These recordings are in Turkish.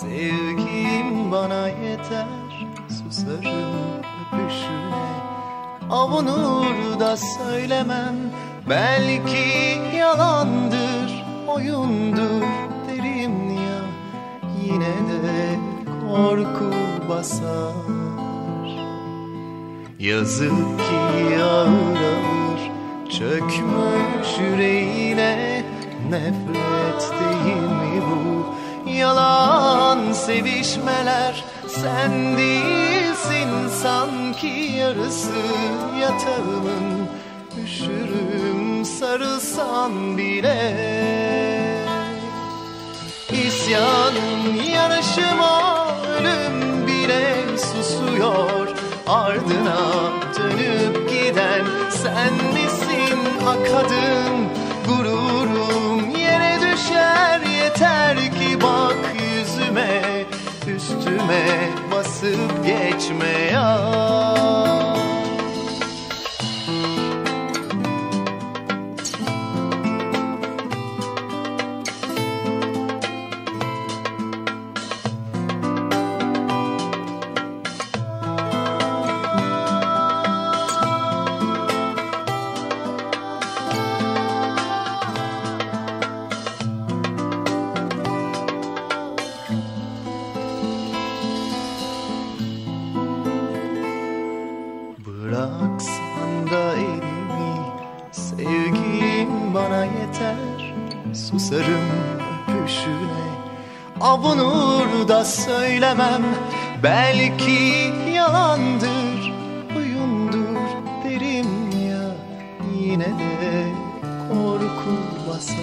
Sevgim bana yeter Susarım öpüşüne Avunur da söylemem Belki yalandır Oyundur derim ya. Yine de korku basar. Yazık ki ağır ağır çökmüş yüreğine. Nefret değil mi bu? Yalan sevişmeler. Sen değilsin sanki yarısı yatağımın. Üşürüm sarılsan bile. İsyanım yanışıma ölüm bile susuyor. Ardına dönüp giden sen misin? Akadın Gururum basıp geçme ya bana yeter. Susarım öpüşüne. Avunur da söylemem. Belki yalandır Oyundur derim ya. Yine de korku basar.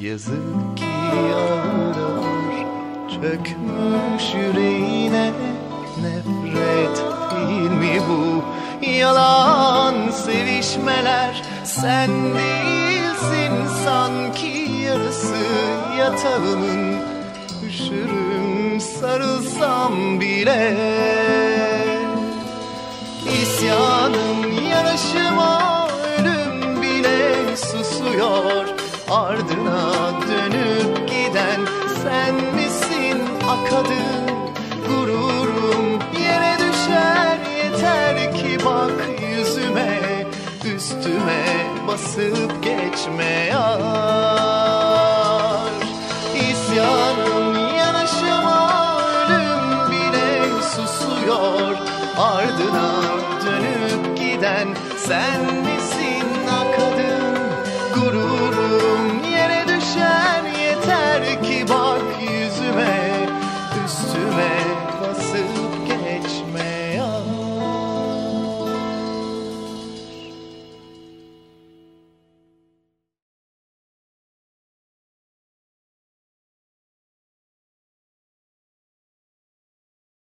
Yazık ki ağır çökmüş yüreğine. Nefret değil mi bu? Yalan sevişmeler Sen değilsin sanki yarısı yatağımın Üşürüm sarılsam bile. İsyanım yanaşıma ölüm bile susuyor. Ardına dönüp giden sen misin akadın üstüme basıp geçme yar. İsyanım yanaşıma ölüm bile susuyor. Ardına dönüp giden sen misin o kadın Gururum yere düşer yeter ki bak yüzüme Üstüme basıp